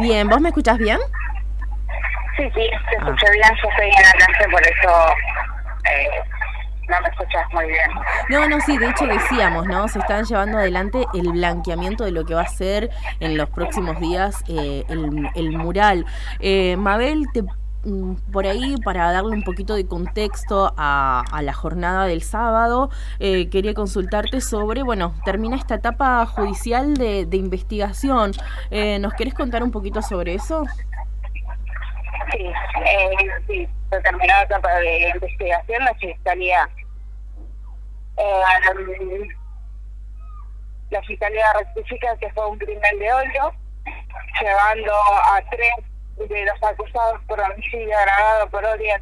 Bien, ¿vos me escuchás bien? Sí, sí, te escucho bien. Yo estoy en la clase, por eso eh, no me escuchas muy bien. No, no, sí, de hecho decíamos, ¿no? Se están llevando adelante el blanqueamiento de lo que va a ser en los próximos días eh, el, el, mural. Eh, Mabel, te por ahí, para darle un poquito de contexto a, la jornada del sábado, eh, quería consultarte sobre, bueno, termina esta etapa judicial de, investigación. Eh, ¿Nos querés contar un poquito sobre eso? Sí, eh, sí, la etapa de investigación, la fiscalía. Eh, la fiscalía rectifica que fue un crimen de odio, llevando a tres de los acusados por homicidio agravado por odio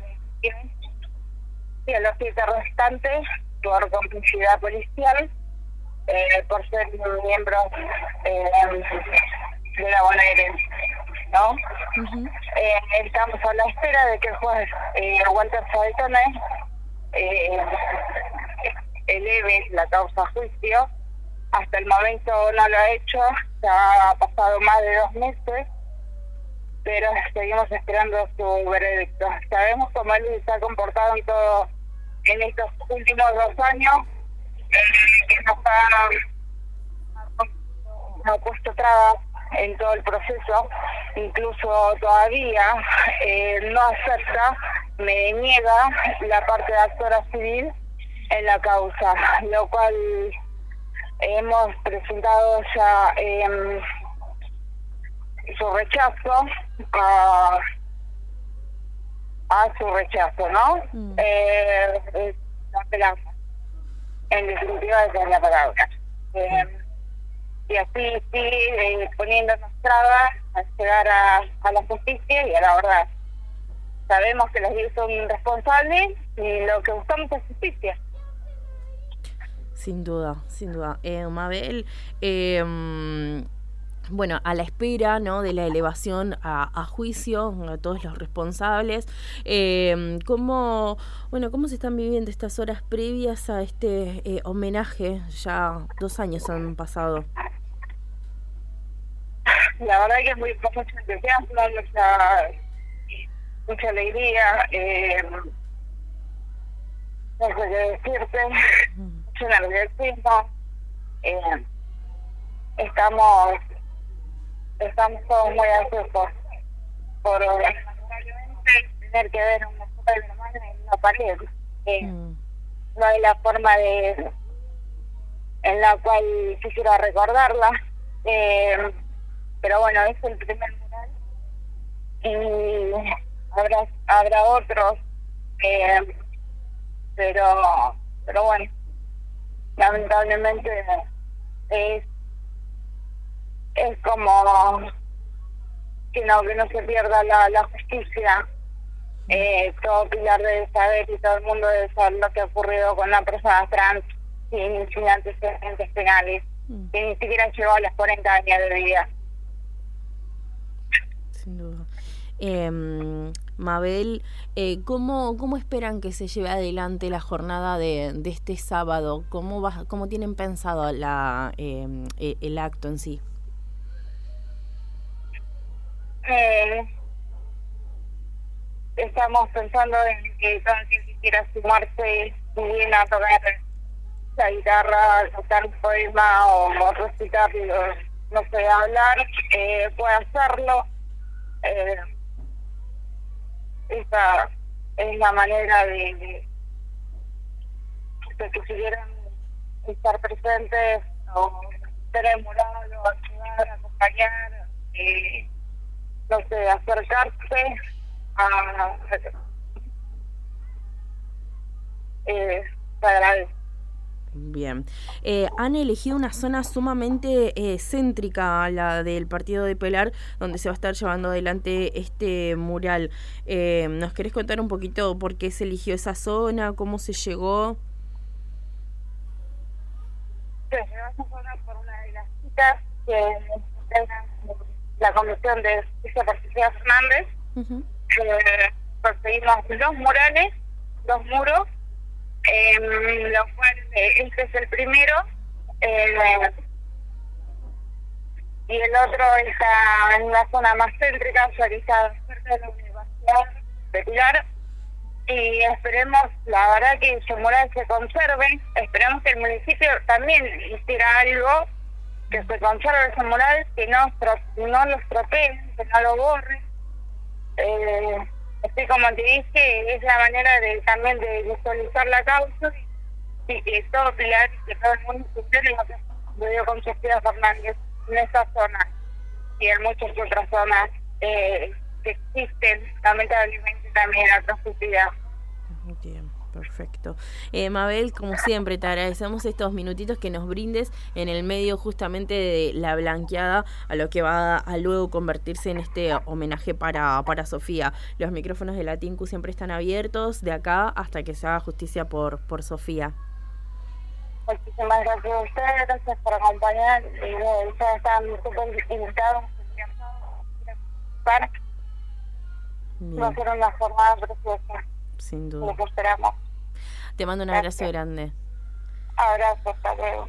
y a los siete restantes por complicidad policial eh, por ser miembros eh, de la bonaerense. ¿no? eh, estamos a la espera de que el juez Walter Saetone eh, eleve la causa a juicio. Hasta el momento no lo ha hecho, ya ha pasado más de dos meses pero seguimos esperando su veredicto. Sabemos cómo él se ha comportado en todo en estos últimos dos años, eh, que nos ha, puesto trabas en todo el proceso, incluso todavía eh, no acepta, me niega la parte de actora civil en la causa, lo cual hemos presentado ya eh, su rechazo a, a su rechazo, ¿no? Mm. Eh, la esperanza. En definitiva, esa es la palabra. Eh, y así sigue eh, poniéndonos trabas a llegar a, a la justicia y a la verdad. Sabemos que los días son responsables y lo que buscamos es justicia. Sin duda, sin duda. Eh, Mabel, eh, bueno, a la espera ¿no? de la elevación a, juicio a todos los responsables. Eh, ¿cómo, bueno, ¿Cómo se están viviendo estas horas previas a este eh, homenaje? Ya dos años han pasado. La verdad que es muy mucho entusiasmo, mucha, mucha alegría. Eh, no sé qué decirte, mucho nerviosismo. Eh, estamos estamos todos muy ansiosos por tener que ver una de madre en una pared. Eh, mm. No hay la forma de en la cual quisiera recordarla. Eh, pero bueno, es el primer mural. Y habrá, habrá otros. Eh, pero, pero bueno, lamentablemente es es como que no, que no se pierda la, la justicia. Eh, todo Pilar debe saber y todo el mundo debe saber lo que ha ocurrido con la persona trans sin, sin antecedentes penales, mm. que ni siquiera llegó a las 40 años de vida. Sin duda. Eh, Mabel, eh, ¿cómo, ¿cómo esperan que se lleve adelante la jornada de, de este sábado? ¿Cómo, va, ¿Cómo tienen pensado la, em, e, el acto en sí? Eh, estamos pensando en que quien quisiera sumarse bien a tocar la guitarra, tocar un poema o, recitar, no sé, hablar, eh, puede hacerlo. Eh, esa es la manera de, de, que si quieren estar presentes o ser emulados, o ayudar, acompañar. Eh, no sé, acercarse a... Eh, Bien. Eh, han elegido una zona sumamente eh, céntrica, la del partido de Pelar, donde se va a estar llevando adelante este mural. Eh, ¿Nos querés contar un poquito por qué se eligió esa zona? ¿Cómo se llegó? Se llegó esa zona por una de las citas que la comisión de Justicia Patricia Fernández, eh, conseguimos dos murales, dos muros, eh, lo cual este es el primero, eh, y el otro está en una zona más céntrica, localizada cerca de la Universidad de Pilar. Y esperemos, la verdad, que su mural se conserve. Esperemos que el municipio también hiciera algo, que se conserve ese mural, que no, no lo estropeen, que no lo borren. Eh, así como te dije, es la manera de también de visualizar la causa y que todo Pilar y que todo el mundo se lo que sucedió con Sofía Fernández en esa zona y en muchas otras zonas eh, que existen lamentablemente también atrocidad. Bien, perfecto. Eh, Mabel, como siempre, te agradecemos estos minutitos que nos brindes en el medio justamente de la blanqueada a lo que va a luego convertirse en este homenaje para, para Sofía. Los micrófonos de la TINCU siempre están abiertos de acá hasta que se haga justicia por, por Sofía. Muchísimas gracias a ustedes, gracias por acompañar. Y ustedes están súper invitados. Va a ser una jornada preciosa. Sin duda. Lo esperamos. Te mando un abrazo grande. Abrazo, hasta luego.